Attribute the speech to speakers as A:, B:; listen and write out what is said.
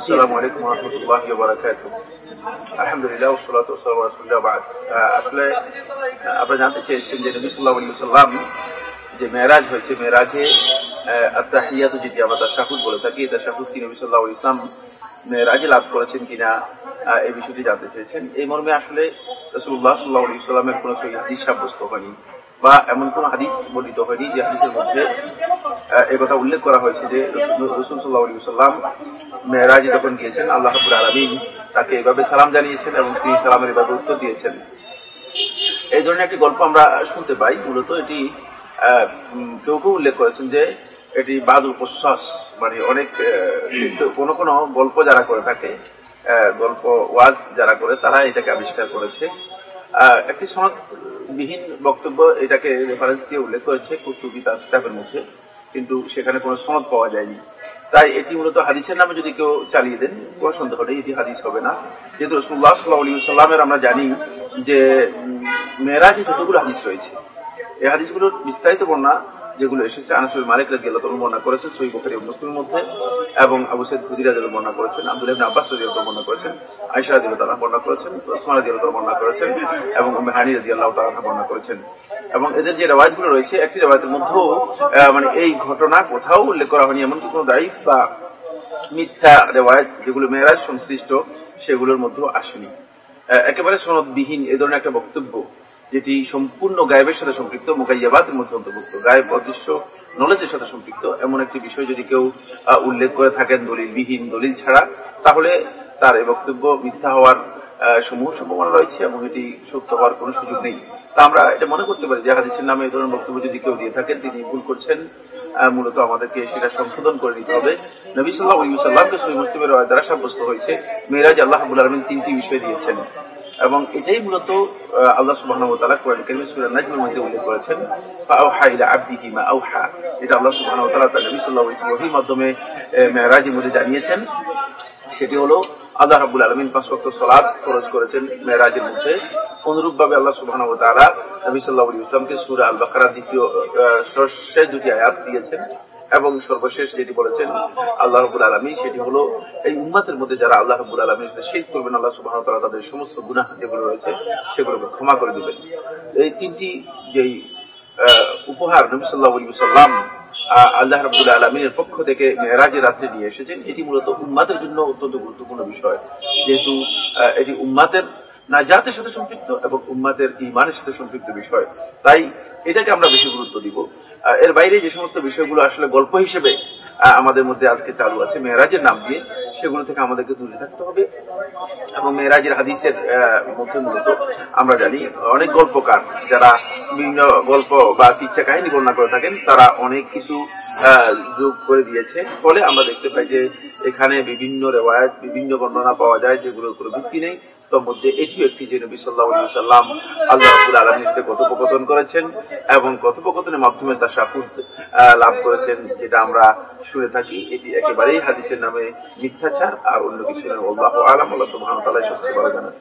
A: আসসালামু আলাইকুম রহমতুল্লাহ বারাকাত আলহামদুলিল্লাহ সালাত রাসুল্লাহ বাদ আসলে আপনারা জানতে চেয়েছেন যে নবী সাল্লাহ আলী সাল্লাম যে মেয়েরাজ হয়েছে, মেয়েরাজে আত্মাহিয়াত যেটি আমরা তাশাহুদ বলে থাকি তাশাহুদ কি নবী সাল্লাহ ইসলাম মেয়েরাজে লাভ করেছেন কিনা এই বিষয়টি জানতে চেয়েছেন। এই মর্মে আসলে রসুল্লাহ সাল্লাহ আলী সাল্লামের কোন সহি হাদিস সাব্যস্ত হয়নি। বা এমন কোন হাদিস বর্ণিত হয়নি যে হাদিসের মধ্যে কথা উল্লেখ করা হয়েছে যে রসুল সাল্লাহ সাল্লাম মেয়েরাজে যখন গিয়েছেন, আল্লাহ হাবুল আলমিন তাকে এভাবে সালাম জানিয়েছেন এবং তিনি সালামের এভাবে উত্তর দিয়েছেন। এই ধরনের একটি গল্প আমরা শুনতে পাই। মূলত এটি কেউ কেউ উল্লেখ করেছেন যে এটি বাদুল প্রশ্বাস মানে অনেক কোন কোন গল্প যারা করে থাকে গল্প ওয়াজ যারা করে, তারা এটাকে আবিষ্কার করেছে। একটি সনদবিহীন বক্তব্য এটাকে রেফারেন্স দিয়ে উল্লেখ করেছে কুতুবি তার কিতাবের মধ্যে, কিন্তু সেখানে কোনো সনদ পাওয়া যায়নি। তাই এটি মূলত হাদিসের নামে যদি কেউ চালিয়ে দেন, কোনো সন্দেহ নেই, এটি হাদিস হবে না। যেহেতু রসুল্লাহ সাল্লাহ আলী সাল্লামের আমরা জানি যে মেয়েরাজে যতগুলো হাদিস রয়েছে, এই হাদিসগুলোর বিস্তারিত বর্ণা যেগুলো এসেছে আনাসুল মালিক রাজি আল্লাহ বর্ণনা করেছেন সই বখারি মুসলিমের মধ্যে এবং আবু সৈদ হুদি রাজি বর্ণনা করেছেন আব্দুল ইবনে আব্বাস রাজি আল্লাহ বর্ণনা করেছেন আয়সা রাজি আল্লাহ বর্ণনা করেছেন ওসমান রাজি আল্লাহ বর্ণনা করেছেন এবং হানি রাজি আল্লাহ তালা বর্ণনা করেছেন। এবং এদের যে রেওয়াজগুলো রয়েছে, একটি রেওয়াজের মধ্যেও মানে এই ঘটনা কোথাও উল্লেখ করা হয়নি এমনকি কোনো দায়িফ বা মিথ্যা রেওয়াজ যেগুলো মেয়েরাজ সংশ্লিষ্ট, সেগুলোর মধ্যেও আসেনি। একেবারে সনদবিহীন এ ধরনের একটা বক্তব্য যেটি সম্পূর্ণ গায়েবের সাথে সম্পৃক্ত মোকাইয়াবাদের মধ্যে অন্তর্ভুক্ত। গায়েব অদৃশ্য নলেজের সাথে সম্পৃক্ত। এমন একটি বিষয় যদি কেউ উল্লেখ করে থাকেন দলিল বিহীন দলিল ছাড়া, তাহলে তার এই বক্তব্য মিথ্যা হওয়ার সমূহ সম্ভাবনা রয়েছে এবং এটি সত্য হওয়ার কোনো সুযোগ নেই। তা আমরা এটা মনে করতে পারি যে হাদিসের নামে এই ধরনের বক্তব্য যদি কেউ দিয়ে থাকেন, তিনি ভুল করছেন মূলত আমাদেরকে সেটা সংশোধন করে নিতে হবে। নবী সাল্লাহ সাল্লামকে সহি মুসলিমের দ্বারা সাব্যস্ত হয়েছে। মেয়েরাজ আল্লাহ আবুল আলমিন তিনটি বিষয় দিয়েছেন। এবং এটাই মূলত আল্লাহ সুবাহ করেছেন মাধ্যমে মেয়েরাজের মধ্যে জানিয়েছেন। সেটি হলো, আল্লাহ রাবুল আলমিন পাঁচ বক্ত সলাদ খরচ করেছেন মেয়েরাজের মধ্যে। অনুরূপ ভাবে আল্লাহ সুবাহ নবী সাল্লাহ ইসলামকে সুরা আল বাকারা দ্বিতীয় দুটি আয়াত দিয়েছেন। এবং সর্বশেষ যেটি বলেছেন আল্লাহ রবুল আলমী সেটি হলো এই উম্মাতের মধ্যে যারা আল্লাহ রবুল আলমীর সাথে শেখ করবেন, আল্লাহ সুবাহ তারা তাদের সমস্ত গুনাহ যেগুলো রয়েছে সেগুলোকে ক্ষমা করে দিবেন। এই তিনটি যেই উপহার নবী সাল্লাহ সাল্লাম আল্লাহ রবুল আলমিনের পক্ষ থেকে মেয়েরাজের রাত্রে নিয়ে এসেছেন, এটি মূলত উম্মাতের জন্য অত্যন্ত গুরুত্বপূর্ণ বিষয়। যেহেতু এটি উম্মাতের নাজাতের সাথে সম্পৃক্ত এবং উম্মাতের ইমানের সাথে সম্পৃক্ত বিষয়। তাই এটাকে আমরা বেশি গুরুত্ব দিব। এর বাইরে যে সমস্ত বিষয়গুলো আসলে গল্প হিসেবে আমাদের মধ্যে আজকে চালু আছে, মেয়েরাজের নাম দিয়ে, সেগুলো থেকে আমাদেরকে দূরে থাকতে হবে এবং মেয়েরাজের হাদিসের মধ্যে মূলত আমরা জানি, অনেক গল্পকার যারা বিভিন্ন গল্প বা কিচ্ছা কাহিনী বর্ণনা করে থাকেন, তারা অনেক কিছু যোগ করে দিয়েছে। ফলে আমরা দেখতে পাই যে এখানে বিভিন্ন রেওয়ায়ত, বিভিন্ন বর্ণনা পাওয়া যায় যেগুলোর কোনো ভিত্তি নেই। তোর মধ্যে এটিও একটি যে নবী সাল্লাহ সাল্লাম আল্লাহ আব্দুল আলমীতে কথোপকথন করেছেন এবং কথোপকথনের মাধ্যমে তার সাকুদ লাভ করেছেন, যেটা আমরা শুনে থাকি। এটি একেবারেই হাদিসের নামে মিথ্যাচার আর অন্য কিছু নয়। আলম। আল্লাহ সুবাহ সবচেয়ে ভালো জানেন।